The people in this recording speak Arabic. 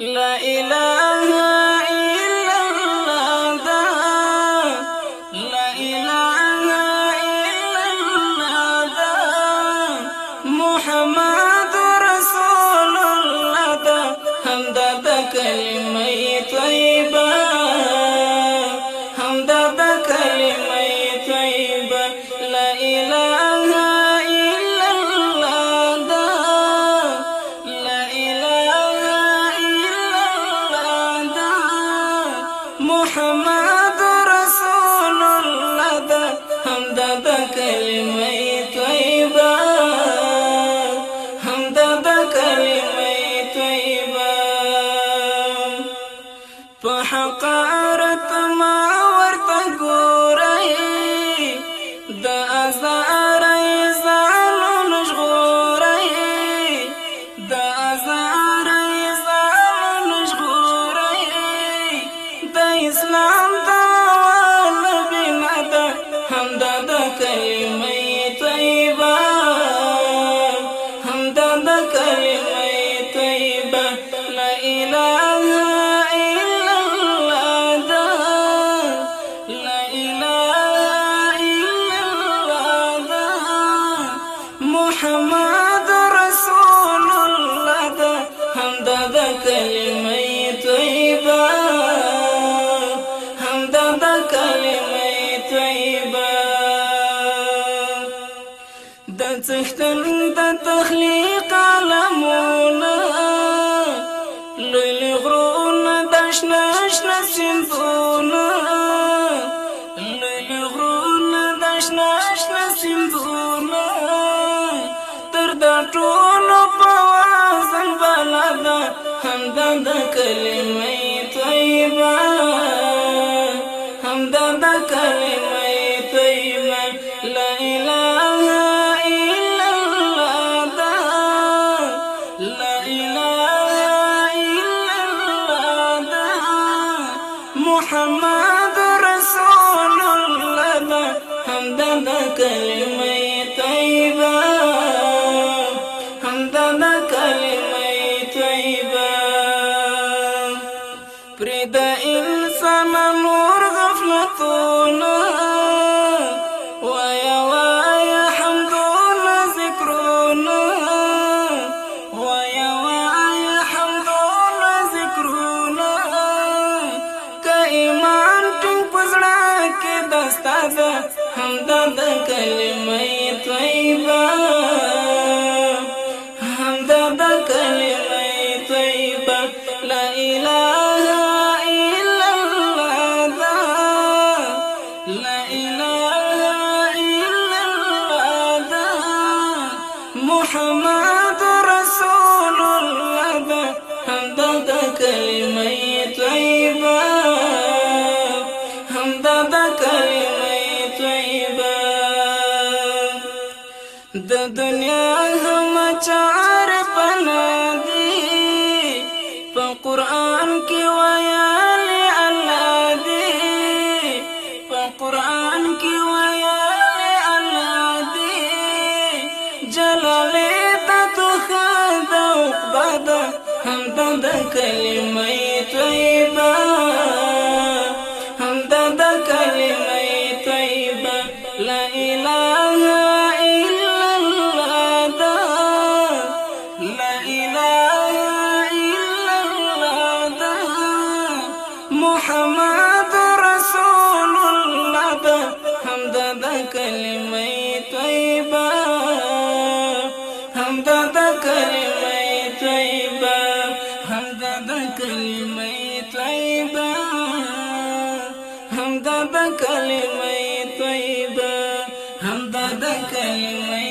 لا إله په محمد رسول الله دا همدا د کلمې طیبه همدا د کلمې طیبه د څښتن د تخلیق علمونه لوی غرونه د شنه شنه سیندونه لوی غرونه د شنه شنه سیندونه همدا د کلمې طیبه همدا د کلمې طیبه لا إله إلا الله. لا إله إلا الله. محمد رسول الله. دا همدا د کلمې انسان نور غفلتونه وایا وایا حمدونه ذکرونه وایا وایا حمدونه ذکرونه که ایمان ټینګ پزړه کې دستا ده همدا د کلمې طیبه همدا د کلمې طیبه لا إله محمد رسول الله دا همدا د کلمې طیبه همدا د کلمې طیبه د دنیا هم چار پنا دی په قرآن جلال ته تو خد عقبد هم د کلمې طیبه هم د کلمې طیبه لا اله الا الله لا اله الا الله محمد رسول الله دا همدا د همدا د کلمې طیبه همدا د کلمې طیبه همدا د کلمې